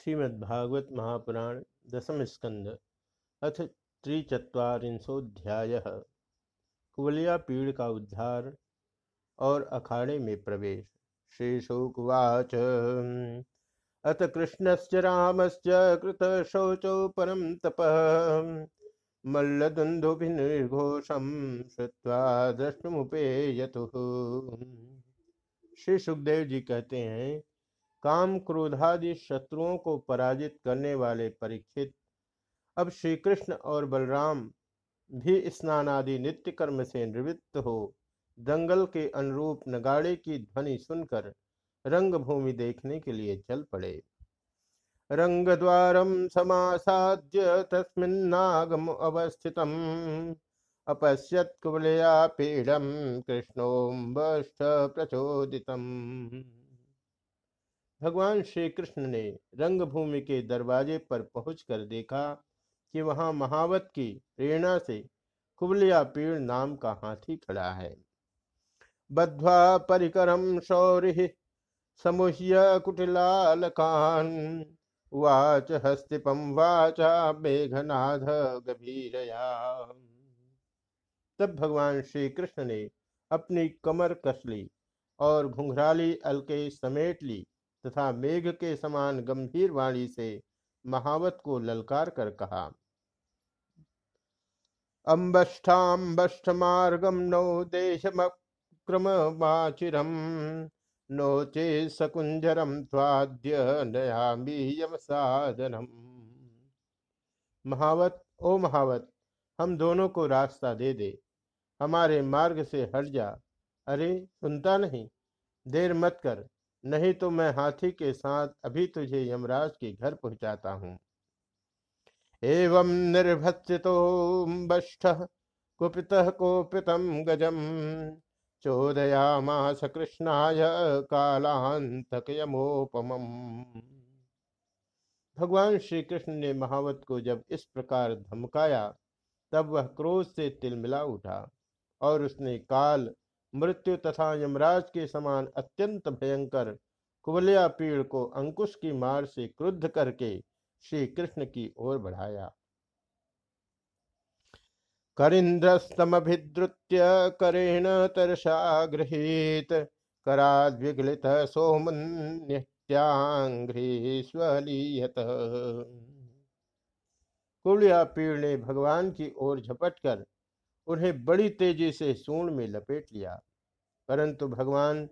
श्रीमद्भागवत महापुराण दसम स्कंद अथ त्रिचत्वारिंशोध्याय कुवलिया पीड़ का उद्धार और अखाड़े में प्रवेश। श्री शुकवाच अथ कृष्णस्य रामस्य कृत शौचौ परम तप। मल्लदुन्दुभिर्घोषम श्रुवा द्रष्टुमुपेयतु। श्री सुखदेव जी कहते हैं काम क्रोधादि शत्रुओं को पराजित करने वाले परीक्षित अब श्री कृष्ण और बलराम भी स्नान आदि नित्य कर्म से निवृत्त हो, दंगल के अनुरूप नगाड़े की ध्वनि सुनकर रंग भूमि देखने के लिए चल पड़े। रंग द्वारम समासाद्य तस्मिन्नागम अवस्थितम, अपश्यत कुबलया पीड़म कृष्णोम्बष्ट प्रचोदितम। भगवान श्री कृष्ण ने रंगभूमि के दरवाजे पर पहुंचकर देखा कि वहाँ महावत की प्रेरणा से कुबलिया पीड़ नाम का हाथी खड़ा है। बद्वा परिकरम शौरि समुह्य कुटिलालकान वाच हस्तिपम वाचा मेघनाथ गभीरया। तब भगवान श्री कृष्ण ने अपनी कमर कस ली और घुंघराली अलके समेट ली तथा मेघ के समान गंभीर वाणी से महावत को ललकार कर कहा अम्बष्ठाम्बष्ठमार्गम नो देशमक्रमवाचिरम नो चे सकुंजरम त्वाद्य नयामी यम साधनम। महावत, ओ महावत, हम दोनों को रास्ता दे दे, हमारे मार्ग से हट जा। अरे, सुनता नहीं, देर मत कर। नहीं तो मैं हाथी के साथ अभी तुझे यमराज के घर पहुंचाता हूँ। एवं निर्भत्सितो कुपित कोपितम गजम चोदयामास कृष्णाय कालांतक यमोपम भगवान श्री कृष्ण ने महावत को जब इस प्रकार धमकाया, तब वह क्रोध से तिलमिला उठा और उसने काल मृत्यु तथा यमराज के समान अत्यंत भयंकर कुबलिया पीड़ को अंकुश की मार से क्रुद्ध करके श्री कृष्ण की ओर बढ़ाया। करिंद्रस्तमभिद्रुत्य करेण तरसा गृहीत, कराद्विगलित सोमन्यत्यांघ्री स्वलीयत कुलिया पीड़ ने भगवान की ओर झपटकर उन्हें बड़ी तेज़ी से सूर्ण में लपेट लिया। परंतु भगवान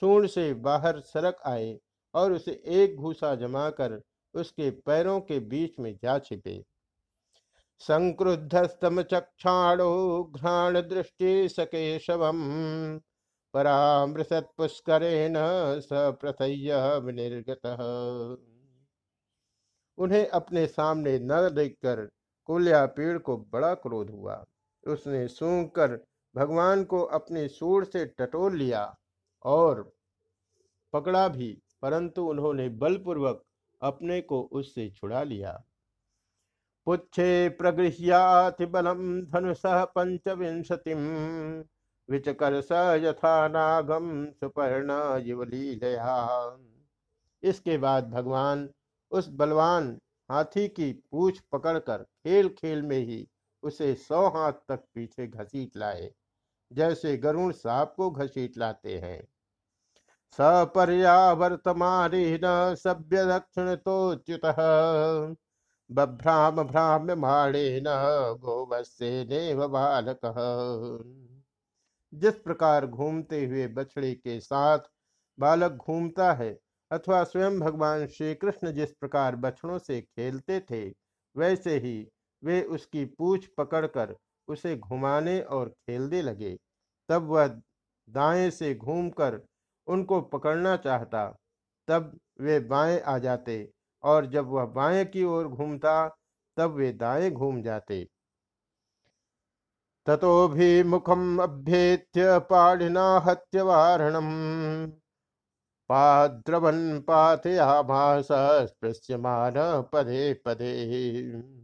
सूर्ण से बाहर सरक आए और उसे एक घूसा जमाकर उसके पैरों के बीच में जा छिपे। संक्रुद्धस्तम चक्षाणो घ्राण दृष्टि सकेशवम परामृत पुष्करेण सप्रथय उन्हें अपने सामने न देखकर कुल्या पीड़ को बड़ा क्रोध हुआ। उसने सूंघ कर भगवान को अपने सूर से टटोल लिया और पकड़ा भी, परंतु उन्होंने बलपूर्वक अपने को उससे छुड़ा लिया। पुच्छे प्रगृह्याति बलम धनुष पंचविंशति विचकर स यथा नागम सुपर्ण इसके बाद भगवान उस बलवान हाथी की पूछ पकड़कर खेल खेल में ही उसे सौ हाथ तक पीछे घसीट लाए, जैसे गरुण सांप को घसीट लाते हैं। न सभ्य दक्षिण तो च्युत, बभ्राम भ्राम्य न गोवस्य नेव बालक। जिस प्रकार घूमते हुए बछड़े के साथ बालक घूमता है, अथवा स्वयं भगवान श्री कृष्ण जिस प्रकार बछड़ों से खेलते थे, वैसे ही वे उसकी पूछ पकड़कर उसे घुमाने और खेलने लगे। तब वह दाएँ से घूमकर उनको पकड़ना चाहता। तब वे बाएँ आ जाते और जब वह बाएँ की ओर घूमता, तब वे दाएँ घूम जाते। ततो भी मुखम अभ्येत्य पाणिना हत्यवारणम पाद्रवन पाथयामास स्पृश्यमान पदे पदे।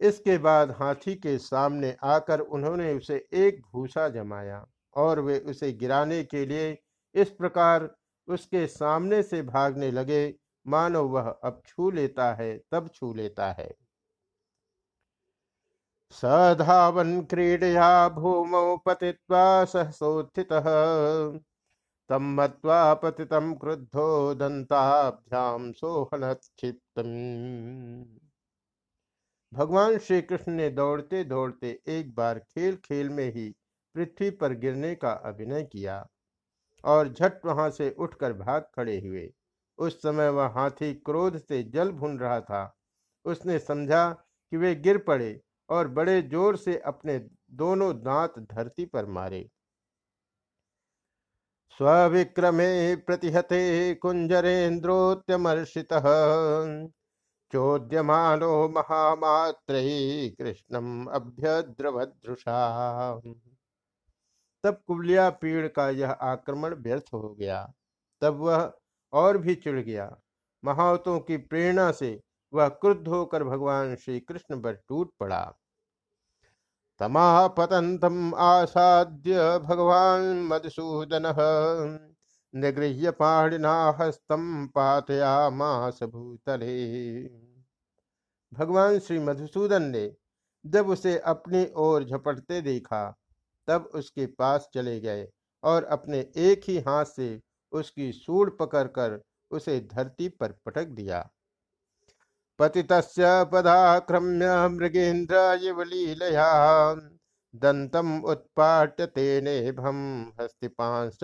इसके बाद हाथी के सामने आकर उन्होंने उसे एक भूसा जमाया और वे उसे गिराने के लिए इस प्रकार उसके सामने से भागने लगे। मानो वह अब छू लेता है, तब छू लेता है। सधावन क्रीडया भूमौ पतित्वा सहसोत्थितः तम मत्वा पतितम क्रुद्धो दंताभ्याम सोहनक्षिप्तम भगवान श्री कृष्ण ने दौड़ते दौड़ते एक बार खेल खेल में ही पृथ्वी पर गिरने का अभिनय किया और झट वहाँ से उठकर भाग खड़े हुए। उस समय वह हाथी क्रोध से जल भून रहा था। उसने समझा कि वे गिर पड़े और बड़े ज़ोर से अपने दोनों दांत धरती पर मारे। स्विक्रमे प्रतिहते कुंजरेन्द्रोत्यमर्षित। चोद्यमानो महामात्र कृष्णम अभ्यद्रवदृषा तब कुबलिया पीड़ का यह आक्रमण व्यर्थ हो गया। तब वह और भी चिड़ गया। महावतों की प्रेरणा से वह क्रुद्ध होकर भगवान श्री कृष्ण पर टूट पड़ा। तमापतंतम आसाद्य भगवान मधुसूदन निगृह्य पाणिना हस्तम पातयामास भूतले। भगवान श्री मधुसूदन ने जब उसे अपनी ओर झपटते देखा, तब उसके पास चले गए और अपने एक ही हाथ से उसकी सूढ़ पकड़कर उसे धरती पर पटक दिया। पतितस्य पदाक्रम्य मृगेन्द्र युवलीलया दन्तम उत्पाट्य तेनेभम हस्तिपांसाहनधरि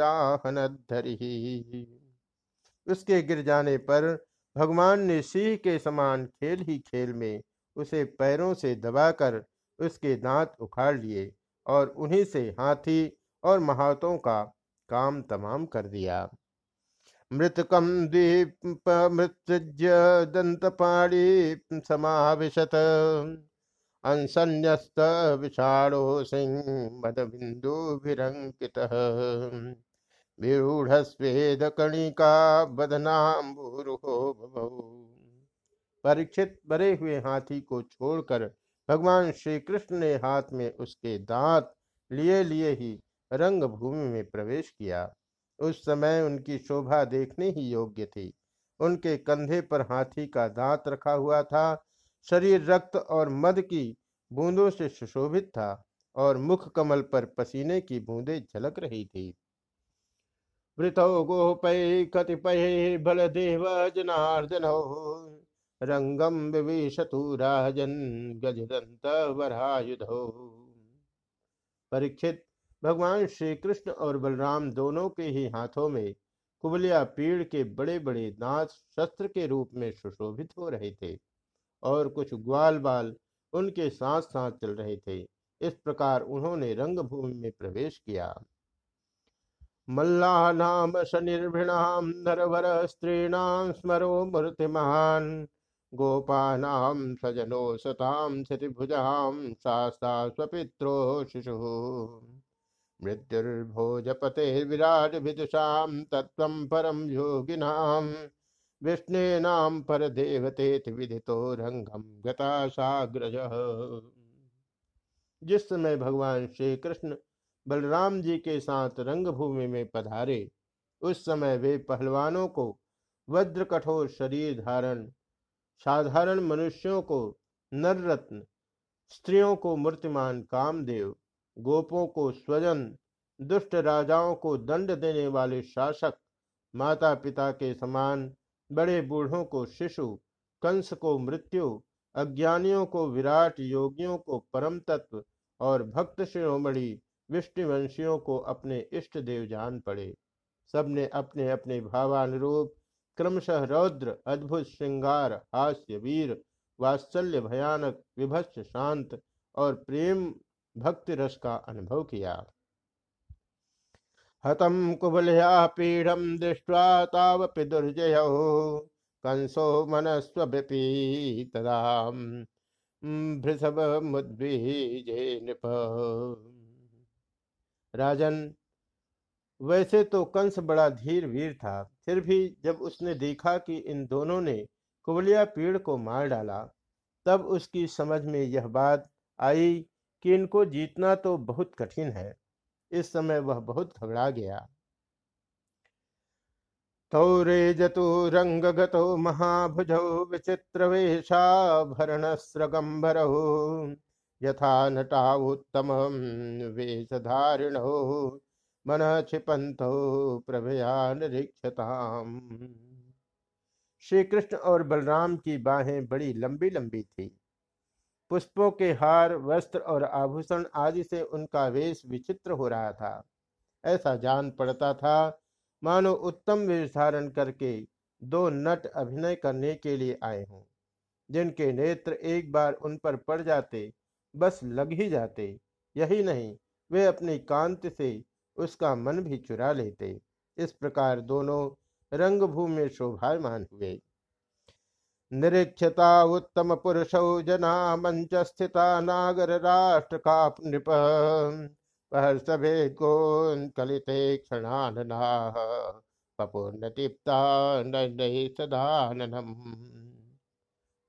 उसके गिर जाने पर भगवान ने सिंह के समान खेल ही खेल में उसे पैरों से दबाकर उसके दांत उखाड़ लिए और उन्हीं से हाथी और महावतों का काम तमाम कर दिया। मृतकम द्वीपमृत्युज्य दंतपाणी समाविशत। अंसन्यस्त विषाणो सिंह मदबिंदुभिरंकित विरूढ़ स्वेद कणिका बदनाम्बुरुहो परीक्षित बरे हुए हाथी को छोड़कर भगवान श्री कृष्ण ने हाथ में उसके दांत लिए लिए ही रंग भूमि में प्रवेश किया। उस समय उनकी शोभा देखने ही योग्य थी। उनके कंधे पर हाथी का दांत रखा हुआ था। शरीर रक्त और मद की बूंदों से सुशोभित था और मुख कमल पर पसीने की बूंदें झलक रही थी। वृतो गोपय कतिपय बलदेव जनार्दन रंगम विवेशतु राजन गजदंत वरायुधो परीक्षित, भगवान श्री कृष्ण और बलराम दोनों के ही हाथों में कुबलिया पीड़ के बड़े बड़े दांत शस्त्र के रूप में सुशोभित हो रहे थे। और कुछ ग्वाल बाल उनके साथ साथ चल रहे थे। इस प्रकार उन्होंने रंगभूमि में प्रवेश किया। मल्ला नाम शनिर्भिणाम नरवर स्त्रीणाम स्मरो मूर्तिमान गोपानाम सजनो सताम क्षतिभुजाम शास्ता स्वपित्रो शिशु। मृत्युर्भोजपते विराट विदुषाम तत्व परम योगिनाम। विष्णुनाम पर देवते विदितो रंगम गता साग्रज जिस समय भगवान श्री कृष्ण बलराम जी के साथ रंगभूमि में पधारे, उस समय वे पहलवानों को वज्र कठोर शरीर धारण, साधारण मनुष्यों को नररत्न, स्त्रियों को मूर्तिमान कामदेव, गोपों को स्वजन, दुष्ट राजाओं को दंड देने वाले शासक माता पिता के समान बड़े बूढ़ों को शिशु, कंस को मृत्यु, अज्ञानियों को विराट, योगियों को परम तत्व और भक्त शिरोमणि, विष्णुवंशियों को अपने इष्ट देव जान पड़े। सबने अपने अपने भावानुरूप, क्रमशः रौद्र, अद्भुत श्रृंगार, हास्य, वीर, वात्सल्य, भयानक, विभत्स, शांत और प्रेम भक्ति रस का अनुभव किया। हतम कुबलया पीढ़म दृष्ट्वा तावपि दुर्जय। कंसो भृषभ नृप। राजन, वैसे तो कंस बड़ा धीर वीर था, फिर भी जब उसने देखा कि इन दोनों ने कुबलिया पीड़ को मार डाला, तब उसकी समझ में यह बात आई कि इनको जीतना तो बहुत कठिन है। इस समय वह बहुत घबरा गया। तौरेजतु रङ्गगतो महाभुजौ विचित्रवेशाभरणस्रगम्बरौ यथा नटा उत्तमं वेशधारिणौ मन क्षिपंतो प्रभया निरीक्षताम। श्री कृष्ण और बलराम की बाहें बड़ी लंबी लंबी थी। पुष्पों के हार, वस्त्र और आभूषण आदि से उनका वेश विचित्र हो रहा था। ऐसा जान पड़ता था, मानो उत्तम वेश धारण करके दो नट अभिनय करने के लिए आए हों, जिनके नेत्र एक बार उन पर पड़ जाते, बस लग ही जाते। यही नहीं, वे अपनी कांति से उसका मन भी चुरा लेते। इस प्रकार दोनों रंगभूमि शोभायमान हुए। निरीक्षता उत्तम पुरुषौ जना मंच स्थिता नागर राष्ट्र का नृप सभे कलिते क्षणानना। पपूर्णदीप्ता सदाननम।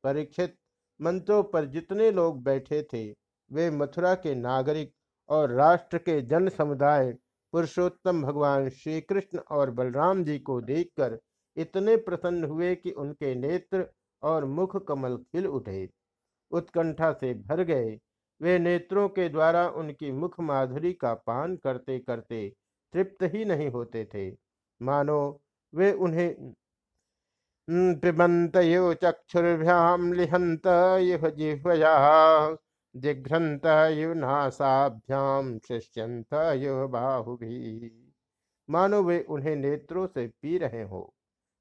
परीक्षित मंचों पर जितने लोग बैठे थे, वे मथुरा के नागरिक और राष्ट्र के जन समुदाय पुरुषोत्तम भगवान श्री कृष्ण और बलराम जी को देखकर इतने प्रसन्न हुए कि उनके नेत्र और मुख कमल खिल उठे। उत्कंठा से भर गए। वे नेत्रों के द्वारा उनकी मुख माधुरी का पान करते करते तृप्त ही नहीं होते थे। मानो वे उन्हें पिबंत यो चक्षुर्भ्याम लिहंत युह जिह्वया जिघ्रंत युव नासाभ्याम शिष्यंत युह बाहुभी। मानो वे उन्हें नेत्रों से पी रहे हो,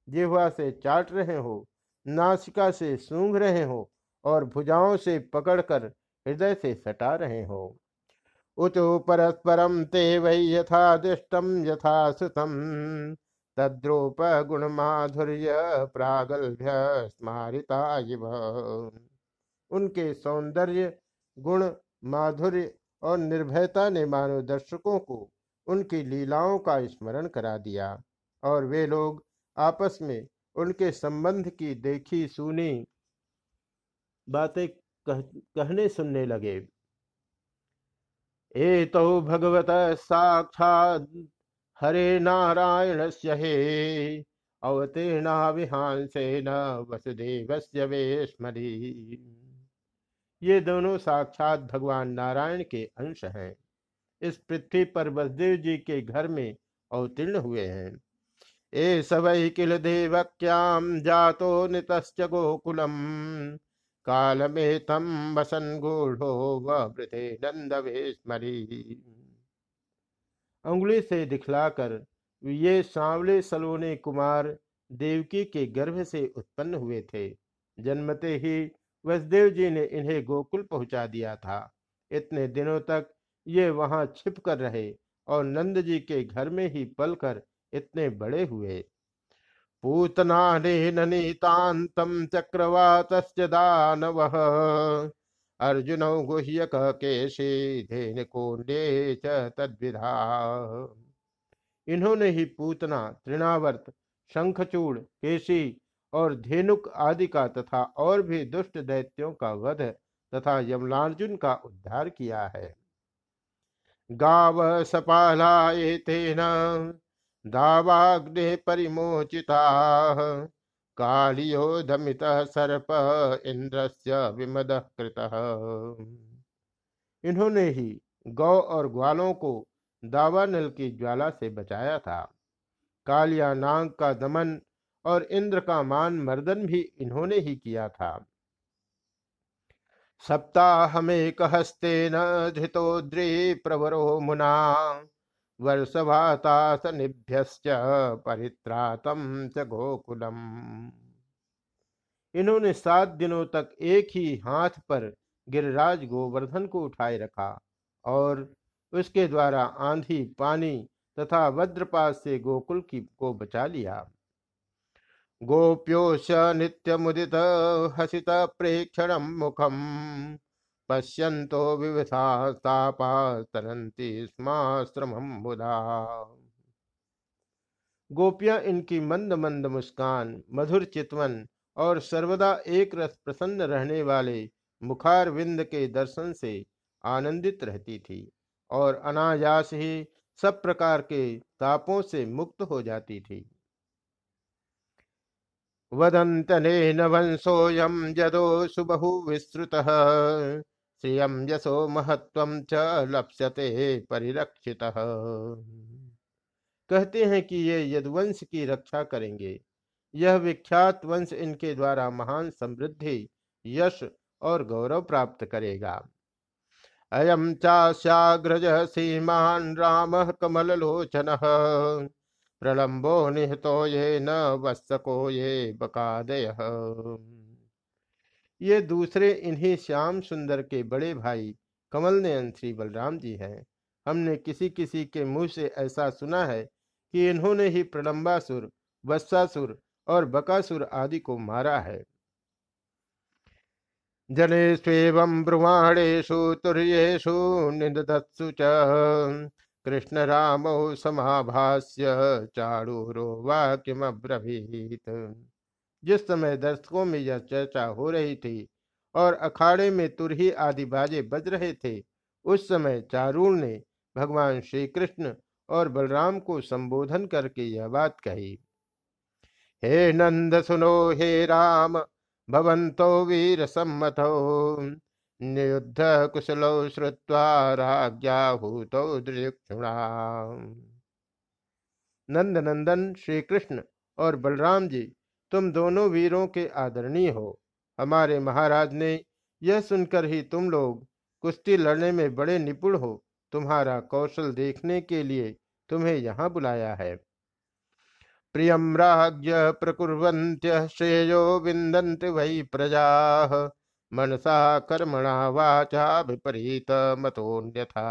जिह्वा से चाट रहे हो नासिका से सूंघ रहे हो और भुजाओं से पकड़कर हृदय से सटा रहे हो। उचु परस्परम ते वै यथा दृष्टम यथा सुतम तद्रूप गुण माधुर्य प्रागल्भ्य स्मारिता उनके सौंदर्य, गुण, माधुर्य और निर्भयता ने मानव दर्शकों को उनकी लीलाओं का स्मरण करा दिया और वे लोग आपस में उनके संबंध की देखी सुनी। बातें कह, कहने सुनने लगे। ए तो भगवत साक्षात हरे नारायण से हे अवतीर्णा विहांसेन वसुदेव वेशमरी। ये दोनों साक्षात भगवान नारायण के अंश हैं। इस पृथ्वी पर वसुदेव जी के घर में अवतीर्ण हुए हैं। एष वै किल देवक्यां जातो नितश्च गोकुलम्। कालमेतं वसन् गूढ़ो वृथे नंदवेश्मरी उंगली से दिखलाकर ये सांवले सलोने कुमार देवकी के गर्भ से उत्पन्न हुए थे। जन्मते ही वसुदेव जी ने इन्हें गोकुल पहुँचा दिया था। इतने दिनों तक ये वहाँ छिप कर रहे और नंद जी के घर में ही पलकर इतने बड़े हुए। पूतना नीतांतम चक्रवात दानव। अर्जुन गुह्यक केशी कोंडे तद्विधा। इन्होंने ही पूतना, तृणावर्त, शंखचूड़, केशी और धेनुक आदि का तथा और भी दुष्ट दैत्यों का वध तथा यमलार्जुन का उद्धार किया है। गाव सपाला दावाग्ने परिमोचिता। कालियोधमित सर्प इंद्रस्य विमद इन्होंने ही गौ और ग्वालों को दावानल की ज्वाला से बचाया था। कालिया नाग का दमन और इंद्र का मान मर्दन भी इन्होंने ही किया था। सप्ताह में कहस्ते न प्रवरो मुना। वर्षभातासनिभ्यश्च परित्रातम च गोकुलम। इन्होंने सात दिनों तक एक ही हाथ पर गिरिराज गोवर्धन को उठाए रखा और उसके द्वारा आंधी, पानी तथा वज्रपात से गोकुल की, को बचा लिया। गोप्योश नित्य मुदित हसित प्रेक्षण मुखम। पश्यन्तो विवसातापा स्माश्रमं मुदा गोपियाँ इनकी मंद मंद मुस्कान, मधुर चितवन और सर्वदा एक रस प्रसन्न रहने वाले मुखार विंद के दर्शन से आनंदित रहती थी और अनायास ही सब प्रकार के तापों से मुक्त हो जाती थी। वदन्तनेन वंशोऽयं यदो सुबहु विस्तृतः। श्रियं यशो महत्व च लप्स्यते, परिरक्षितः। कहते हैं कि ये यदुवंश की रक्षा करेंगे। यह विख्यात वंश इनके द्वारा महान समृद्धि, यश और गौरव प्राप्त करेगा। अयम चास्याग्रज सीमान राम कमल लोचन प्रलंबो निहतो ये न वत्सको ये बकादय। ये दूसरे इन्हीं श्याम सुंदर के बड़े भाई कमल नयन श्री बलराम जी हैं। हमने किसी किसी के मुँह से ऐसा सुना है कि इन्होंने ही प्रलंबासुर, वत्सासुर और बकासुर आदि को मारा है। जनेष्वेवं ब्रुवाणेषु, तुर्येषु निदत्सु च। कृष्णरामौ समाभास्य चाड़ूरो वाक्यमब्रवीत। जिस समय दर्शकों में यह चर्चा हो रही थी और अखाड़े में तुरही आदि बाजे बज रहे थे, उस समय चारूण ने भगवान श्री कृष्ण और बलराम को संबोधन करके यह बात कही, हे नंद सुनो, हे राम, भवंतो वीर सम्मतो, नियुद्ध कुशलो श्रुत्वा राज्ञाहूतो दृक्षुणा नंद नंदन श्री कृष्ण और बलराम जी तुम दोनों वीरों के आदरणीय हो। हमारे महाराज ने यह सुनकर ही तुम लोग कुश्ती लड़ने में बड़े निपुण हो। तुम्हारा कौशल देखने के लिए तुम्हें यहाँ बुलाया है। प्रियम राज्य प्रकुर्वन्त्य श्रेयो विंदंत वही प्रजा। मनसा कर्मणा वाचा विपरीत मतोन्यथा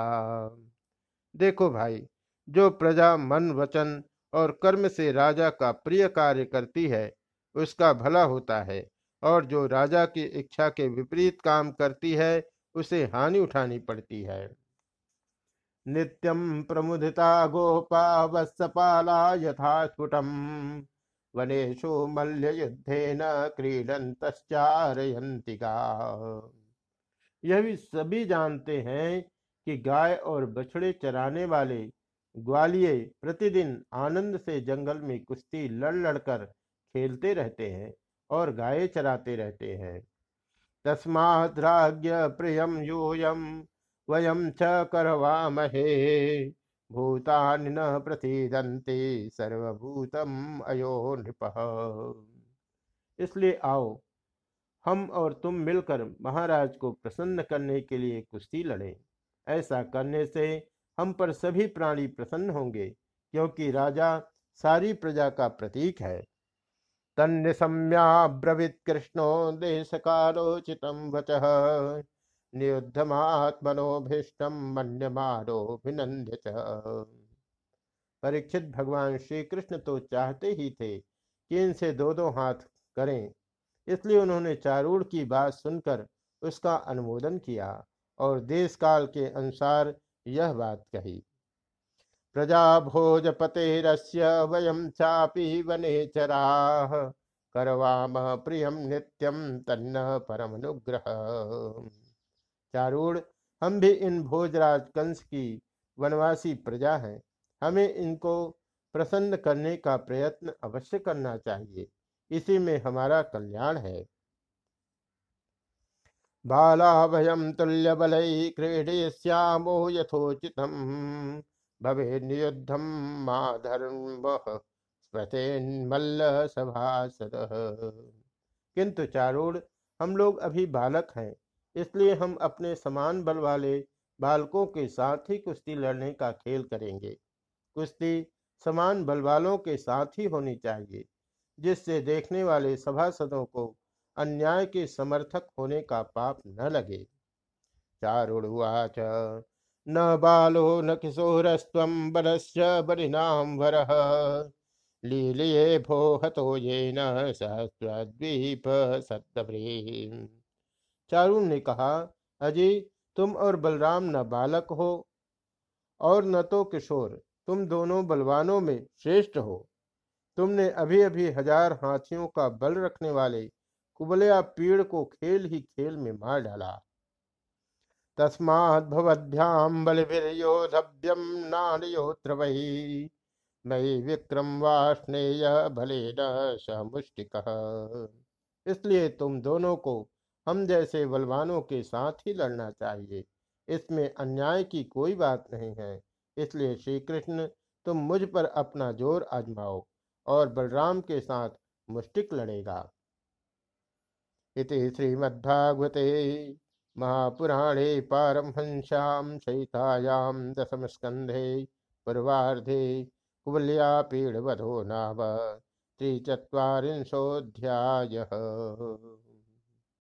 देखो भाई, जो प्रजा मन वचन और कर्म से राजा का प्रिय कार्य करती है उसका भला होता है और जो राजा की इच्छा के विपरीत काम करती है, उसे हानि उठानी पड़ती है। नित्यं प्रमुदिता गोपा वत्सपाला यथा स्फुटम वनेषु मल्लयुद्धेन क्रीडन्तश्चारयन्तिका। यह भी सभी जानते हैं कि गाय और बछड़े चराने वाले ग्वालिये प्रतिदिन आनंद से जंगल में कुश्ती लड़ लड़कर खेलते रहते हैं और गाय चराते रहते हैं। तस्माद्राज्य प्रियम यूयम वयम च करवामहे, भूतानि न प्रतीदंते सर्वभूतम अयो नृप। इसलिए आओ, हम और तुम मिलकर महाराज को प्रसन्न करने के लिए कुश्ती लड़ें। ऐसा करने से हम पर सभी प्राणी प्रसन्न होंगे, क्योंकि राजा सारी प्रजा का प्रतीक है। तन्निशम्याब्रवीत कृष्णो देश कालोचितम वचः। नियुद्धमात्मनोभीष्टम मन्यमारोभिनंद्य परीक्षित भगवान श्री कृष्ण तो चाहते ही थे कि इनसे दो दो हाथ करें। इसलिए उन्होंने चारूढ़ की बात सुनकर उसका अनुमोदन किया और देश काल के अनुसार यह बात कही। प्रजा भोजपतेरस्य वयम चापी वने चरा। करवाम प्रियम नित्यम तन्न परमनुग्रह। चारूढ़ हम भी इन भोजराज कंस की वनवासी प्रजा हैं। हमें इनको प्रसन्न करने का प्रयत्न अवश्य करना चाहिए। इसी में हमारा कल्याण है। बाला भयम तुल्य बल क्रीडे श्यामो यथोचित भवे नियुद्धम माधर्म मल्ल सभासद किंतु चारूढ़ हम लोग अभी बालक हैं, इसलिए हम अपने समान बल वाले बालकों के साथ ही कुश्ती लड़ने का खेल करेंगे। कुश्ती समान बल वालों के साथ ही होनी चाहिए, जिससे देखने वाले सभासदों को अन्याय के समर्थक होने का पाप न लगे। चारुड़वाच न बालो न किशोरस्व बलस्य बलिनाम वर। लीलिये भो हतो ये न सहस्रद्वीप सत्तभ्री चारुण ने कहा अजय तुम और बलराम न बालक हो और न तो किशोर। तुम दोनों बलवानों में श्रेष्ठ हो। तुमने अभी अभी हज़ार हाथियों का बल रखने वाले कुबलिया पीड़ को खेल ही खेल में मार डाला। तस्मात् भवद्भ्याम बलवीर्योधभ्यम नानयोत्र वही मई विक्रम वा स्नेय भले न समुष्टिक इसलिए तुम दोनों को हम जैसे बलवानों के साथ ही लड़ना चाहिए। इसमें अन्याय की कोई बात नहीं है। इसलिए श्री कृष्ण तुम मुझ पर अपना ज़ोर आजमाओ और बलराम के साथ मुष्टिक लड़ेगा। इति श्रीमद्भागवते। महापुराणे पारमहंस्यां सहितायां दशमस्कन्धे पूर्वार्धे कुवल्यापीडवधो नाम त्रिचत्वारिंशोऽध्यायः।